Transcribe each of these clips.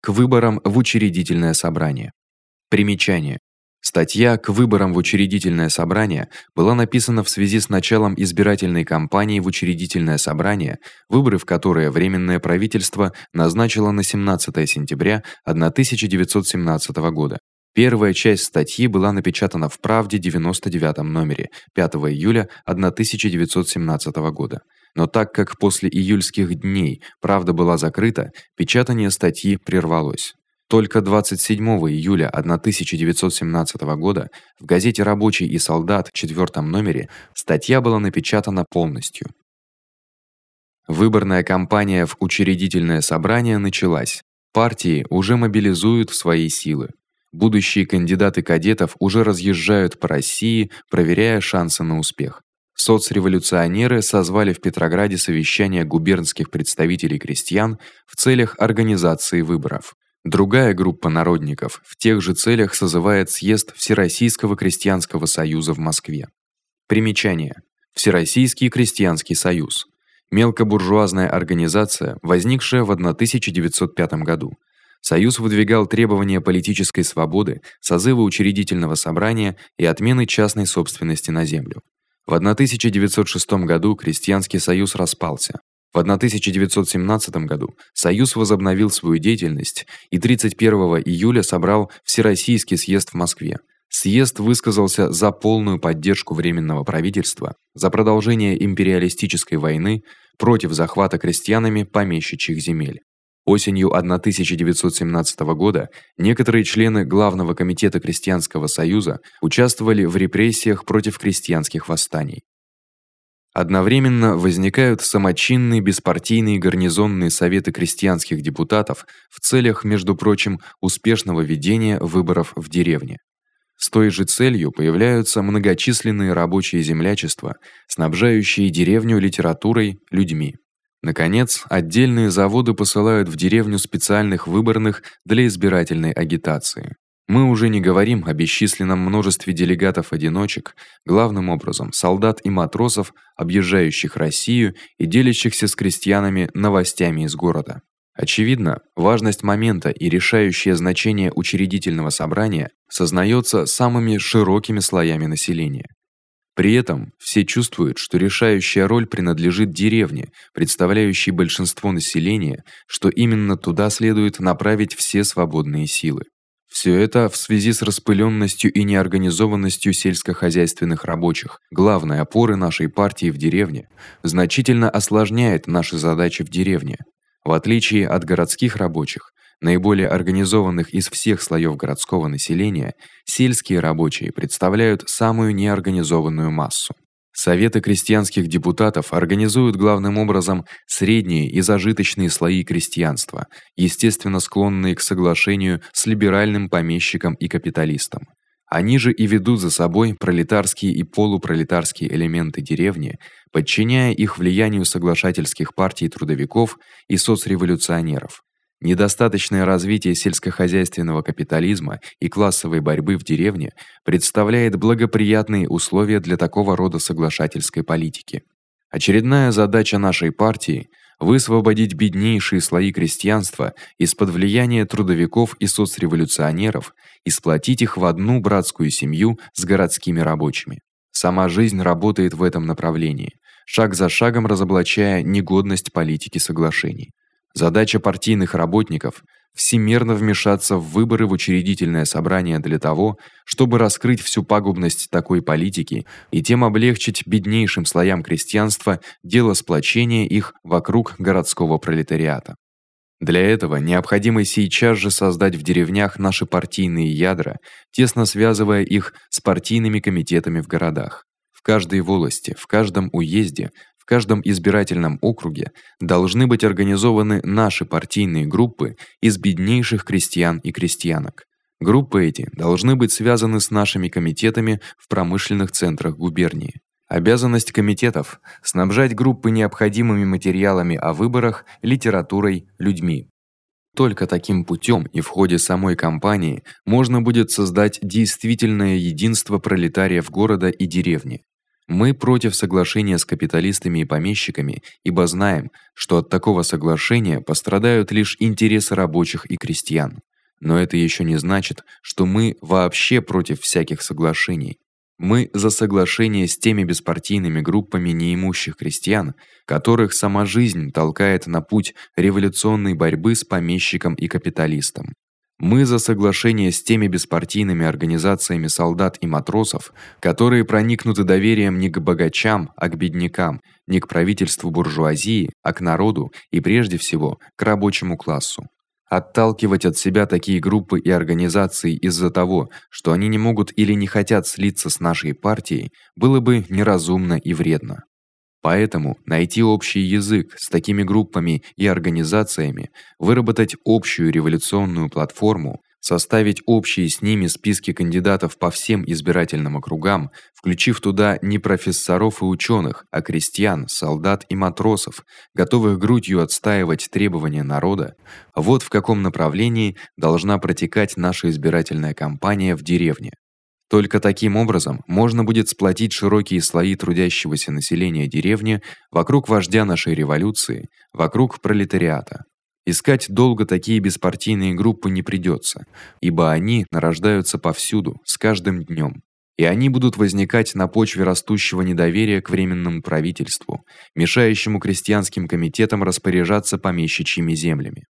к выборам в учредительное собрание. Примечание: Статья к выборам в учредительное собрание была написана в связи с началом избирательной кампании в учредительное собрание, выборы в которое временное правительство назначило на 17 сентября 1917 года. Первая часть статьи была напечатана в Правде 99 номере 5 июля 1917 года. Но так как после июльских дней Правда была закрыта, печатание статьи прервалось. Только 27 июля 1917 года в газете Рабочий и солдат в четвёртом номере статья была напечатана полностью. Выборная кампания в учредительное собрание началась. Партии уже мобилизуют свои силы. Будущие кандидаты кадетов уже разъезжают по России, проверяя шансы на успех. Соцреволюционеры созвали в Петрограде совещание губернских представителей крестьян в целях организации выборов. Другая группа народников в тех же целях созывает съезд Всероссийского крестьянского союза в Москве. Примечание: Всероссийский крестьянский союз мелкобуржуазная организация, возникшая в 1905 году. Союз выдвигал требования политической свободы, созыва учредительного собрания и отмены частной собственности на землю. В 1906 году крестьянский союз распался. В 1917 году союз возобновил свою деятельность и 31 июля собрал Всероссийский съезд в Москве. Съезд высказался за полную поддержку временного правительства, за продолжение империалистической войны против захвата крестьянами помещичьих земель. Осенью 1917 года некоторые члены главного комитета крестьянского союза участвовали в репрессиях против крестьянских восстаний. Одновременно возникают самочинные беспартийные гарнизонные советы крестьянских депутатов в целях, между прочим, успешного ведения выборов в деревне. С той же целью появляются многочисленные рабочие землячества, снабжающие деревню литературой, людьми. Наконец, отдельные заводы посылают в деревню специальных выборных для избирательной агитации. Мы уже не говорим о бесчисленном множестве делегатов-одиночек, главным образом солдат и матросов, объезжающих Россию и делящихся с крестьянами новостями из города. Очевидно, важность момента и решающее значение учредительного собрания сознается самыми широкими слоями населения. При этом все чувствуют, что решающая роль принадлежит деревне, представляющей большинство населения, что именно туда следует направить все свободные силы. Всё это в связи с распылённостью и неорганизованностью сельскохозяйственных рабочих, главной опоры нашей партии в деревне, значительно осложняет наши задачи в деревне. В отличие от городских рабочих, наиболее организованных из всех слоёв городского населения, сельские рабочие представляют самую неорганизованную массу. Советы крестьянских депутатов организуют главным образом средние и зажиточные слои крестьянства, естественно склонные к соглашению с либеральным помещиком и капиталистом. Они же и ведут за собой пролетарские и полупролетарские элементы деревни, подчиняя их влиянию соглашательских партий трудовиков и соцреволюционеров. Недостаточное развитие сельскохозяйственного капитализма и классовой борьбы в деревне представляет благоприятные условия для такого рода соглашательской политики. Очередная задача нашей партии высвободить беднейшие слои крестьянства из-под влияния трудовиков и соцреволюционеров и сплотить их в одну братскую семью с городскими рабочими. Сама жизнь работает в этом направлении, шаг за шагом разоблачая негодность политики соглашений. Задача партийных работников всемерно вмешаться в выборы в учредительное собрание для того, чтобы раскрыть всю пагубность такой политики и тем облегчить беднейшим слоям крестьянства дело сплочения их вокруг городского пролетариата. Для этого необходимо сейчас же создать в деревнях наши партийные ядра, тесно связывая их с партийными комитетами в городах. В каждой волости, в каждом уезде каждом избирательном округе должны быть организованы наши партийные группы из беднейших крестьян и крестьянок. Группы эти должны быть связаны с нашими комитетами в промышленных центрах губернии. Обязанность комитетов снабжать группы необходимыми материалами о выборах, литературой, людьми. Только таким путём и в ходе самой кампании можно будет создать действительное единство пролетариев города и деревни. Мы против соглашения с капиталистами и помещиками, ибо знаем, что от такого соглашения пострадают лишь интересы рабочих и крестьян. Но это ещё не значит, что мы вообще против всяких соглашений. Мы за соглашение с теми беспартийными группами неимущих крестьян, которых сама жизнь толкает на путь революционной борьбы с помещиком и капиталистом. Мы за соглашение с теми беспартийными организациями солдат и матросов, которые проникнуты доверием не к богачам, а к беднякам, не к правительству буржуазии, а к народу и прежде всего к рабочему классу. Отталкивать от себя такие группы и организации из-за того, что они не могут или не хотят слиться с нашей партией, было бы неразумно и вредно. Поэтому найти общий язык с такими группами и организациями, выработать общую революционную платформу, составить общие с ними списки кандидатов по всем избирательным округам, включив туда не профессоров и учёных, а крестьян, солдат и матросов, готовых грудью отстаивать требования народа. Вот в каком направлении должна протекать наша избирательная кампания в деревне. Только таким образом можно будет сплотить широкие слои трудящегося населения деревни вокруг вождя нашей революции, вокруг пролетариата. Искать долго такие беспартийные группы не придётся, ибо они нарождаются повсюду, с каждым днём. И они будут возникать на почве растущего недоверия к временному правительству, мешающему крестьянским комитетам распоряжаться помещичьими землями.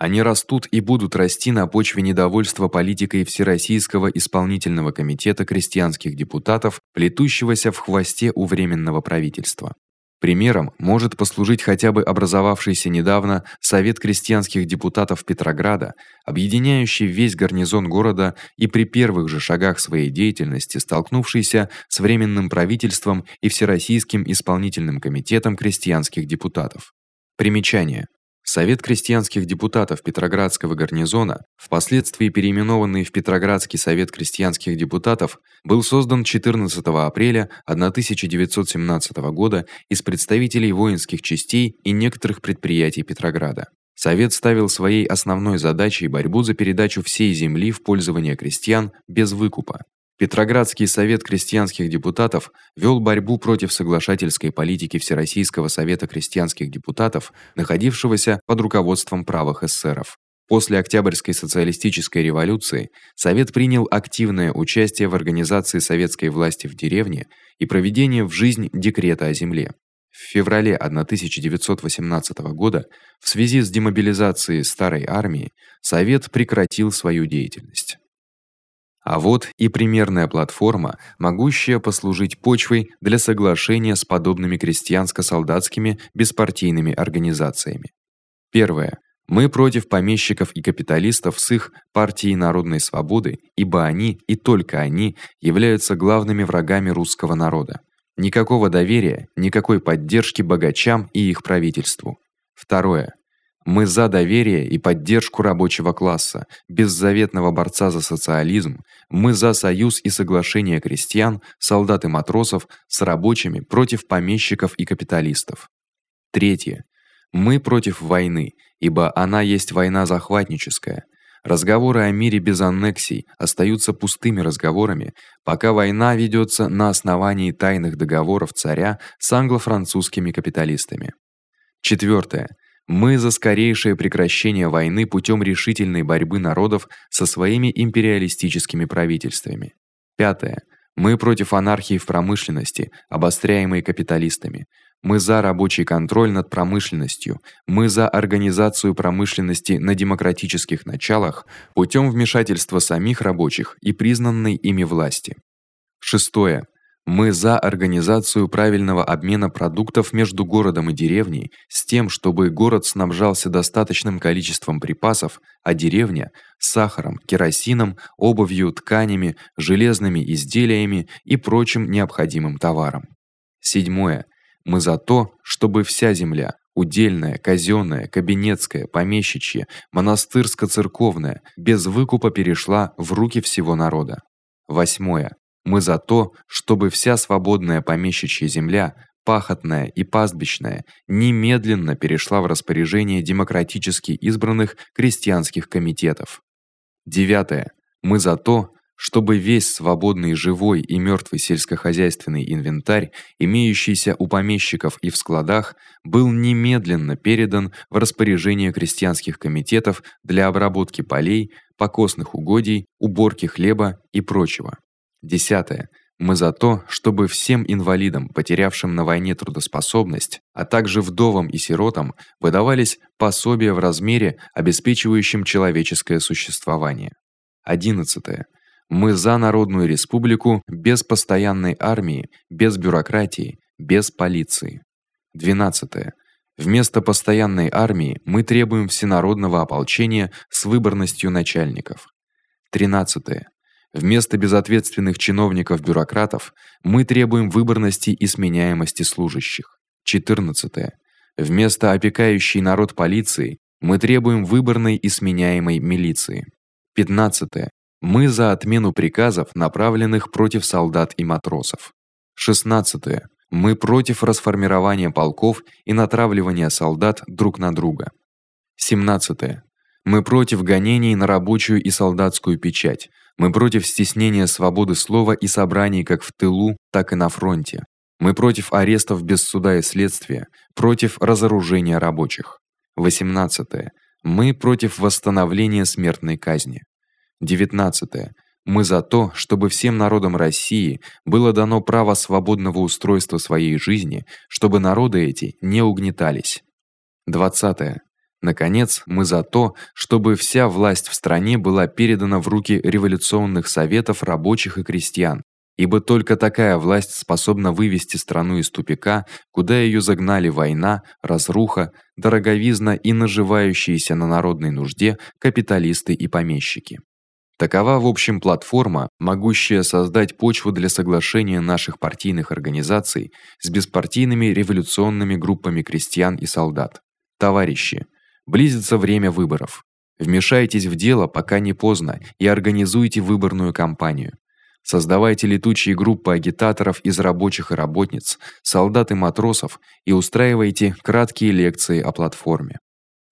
Они растут и будут расти на почве недовольства политикой Всероссийского исполнительного комитета крестьянских депутатов, плетущегося в хвосте у временного правительства. Примером может послужить хотя бы образовавшийся недавно Совет крестьянских депутатов Петрограда, объединяющий весь гарнизон города и при первых же шагах своей деятельности столкнувшийся с временным правительством и Всероссийским исполнительным комитетом крестьянских депутатов. Примечание: Совет крестьянских депутатов Петроградского гарнизона, впоследствии переименованный в Петроградский совет крестьянских депутатов, был создан 14 апреля 1917 года из представителей воинских частей и некоторых предприятий Петрограда. Совет ставил своей основной задачей борьбу за передачу всей земли в пользование крестьян без выкупа. Петроградский совет крестьянских депутатов вёл борьбу против соглашательской политики Всероссийского совета крестьянских депутатов, находившегося под руководством правых эсеров. После Октябрьской социалистической революции совет принял активное участие в организации советской власти в деревне и проведении в жизнь декрета о земле. В феврале 1918 года в связи с демобилизацией старой армии совет прекратил свою деятельность. А вот и примерная платформа, могущая послужить почвой для соглашения с подобными крестьянско-солдатскими беспартийными организациями. Первое. Мы против помещиков и капиталистов с их партией народной свободы, ибо они и только они являются главными врагами русского народа. Никакого доверия, никакой поддержки богачам и их правительству. Второе. Мы за доверие и поддержку рабочего класса, беззаветного борца за социализм. Мы за союз и соглашение крестьян, солдат и матросов с рабочими против помещиков и капиталистов. Третье. Мы против войны, ибо она есть война захватническая. Разговоры о мире без аннексий остаются пустыми разговорами, пока война ведётся на основании тайных договоров царя с англо-французскими капиталистами. Четвёртое. Мы за скорейшее прекращение войны путём решительной борьбы народов со своими империалистическими правительствами. Пятое. Мы против анархии в промышленности, обостряемой капиталистами. Мы за рабочий контроль над промышленностью. Мы за организацию промышленности на демократических началах путём вмешательства самих рабочих и признанной ими власти. Шестое. Мы за организацию правильного обмена продуктов между городом и деревней, с тем, чтобы город снабжался достаточным количеством припасов, а деревня сахаром, керосином, обувью, тканями, железными изделиями и прочим необходимым товаром. Седьмое. Мы за то, чтобы вся земля удельная, казённая, кабинетская, помещичья, монастырско-церковная без выкупа перешла в руки всего народа. Восьмое. Мы за то, чтобы вся свободная помещичья земля, пахотная и пастбищная, немедленно перешла в распоряжение демократически избранных крестьянских комитетов. Девятое. Мы за то, чтобы весь свободный живой и мёртвый сельскохозяйственный инвентарь, имеющийся у помещиков и в складах, был немедленно передан в распоряжение крестьянских комитетов для обработки полей, покосных угодий, уборки хлеба и прочего. Десятое. Мы за то, чтобы всем инвалидам, потерявшим на войне трудоспособность, а также вдовам и сиротам выдавались пособия в размере, обеспечивающем человеческое существование. Одиннадцатое. Мы за народную республику без постоянной армии, без бюрократии, без полиции. 12. Вместо постоянной армии мы требуем всенародного ополчения с выборностью начальников. 13. Вместо безответственных чиновников-бюрократов мы требуем выборности и сменяемости служащих. 14. Вместо опекающей народ полиции мы требуем выборной и сменяемой милиции. 15. Мы за отмену приказов, направленных против солдат и матросов. 16. Мы против расформирования полков и натравливания солдат друг на друга. 17. Мы против гонений на рабочую и солдатскую печать. Мы против стеснения свободы слова и собраний как в тылу, так и на фронте. Мы против арестов без суда и следствия, против разоружения рабочих. 18. Мы против восстановления смертной казни. 19. Мы за то, чтобы всем народам России было дано право свободного устройства своей жизни, чтобы народы эти не угнетались. 20. Наконец, мы за то, чтобы вся власть в стране была передана в руки революционных советов рабочих и крестьян, ибо только такая власть способна вывести страну из тупика, куда её загнали война, разруха, дороговизна и наживающиеся на народной нужде капиталисты и помещики. Такова, в общем, платформа, могущая создать почву для соглашения наших партийных организаций с беспартийными революционными группами крестьян и солдат. Товарищи, близится время выборов. Вмешайтесь в дело, пока не поздно, и организуйте выборную кампанию. Создавайте летучие группы агитаторов из рабочих и работниц, солдат и матросов и устраивайте краткие лекции о платформе.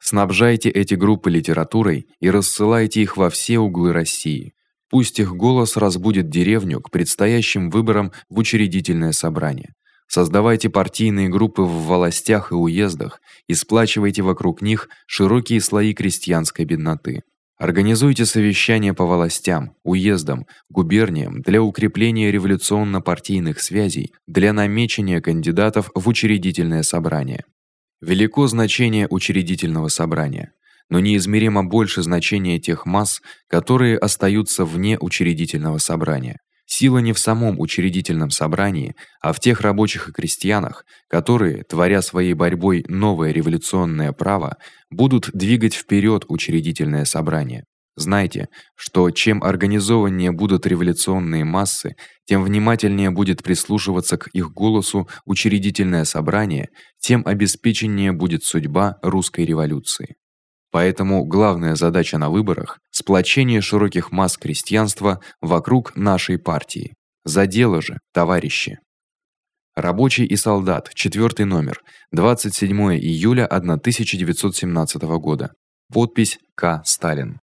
Снабжайте эти группы литературой и рассылайте их во все углы России. Пусть их голос разбудит деревню к предстоящим выборам в учредительное собрание. Создавайте партийные группы в волостях и уездах и сплачивайте вокруг них широкие слои крестьянской бедноты. Организуйте совещания по волостям, уездам, губерниям для укрепления революционно-партийных связей, для намечения кандидатов в учредительное собрание. Велико значение учредительного собрания, но неизмеримо больше значение тех масс, которые остаются вне учредительного собрания. Сила не в самом учредительном собрании, а в тех рабочих и крестьянах, которые, творя своей борьбой новое революционное право, будут двигать вперед учредительное собрание. Знайте, что чем организованнее будут революционные массы, тем внимательнее будет прислушиваться к их голосу учредительное собрание, тем обеспеченнее будет судьба русской революции. Поэтому главная задача на выборах сплочение широких масс крестьянства вокруг нашей партии. За дело же, товарищи. Рабочий и солдат, четвёртый номер, 27 июля 1917 года. Подпись К. Сталин.